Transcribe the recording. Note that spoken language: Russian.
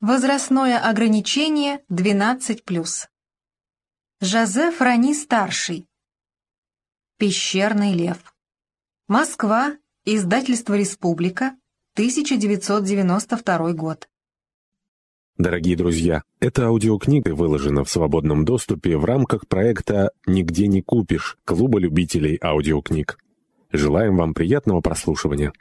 Возрастное ограничение 12+. Жозеф Рани-старший. Пещерный лев. Москва. Издательство «Республика», 1992 год. Дорогие друзья, эта аудиокнига выложена в свободном доступе в рамках проекта «Нигде не купишь» Клуба любителей аудиокниг. Желаем вам приятного прослушивания.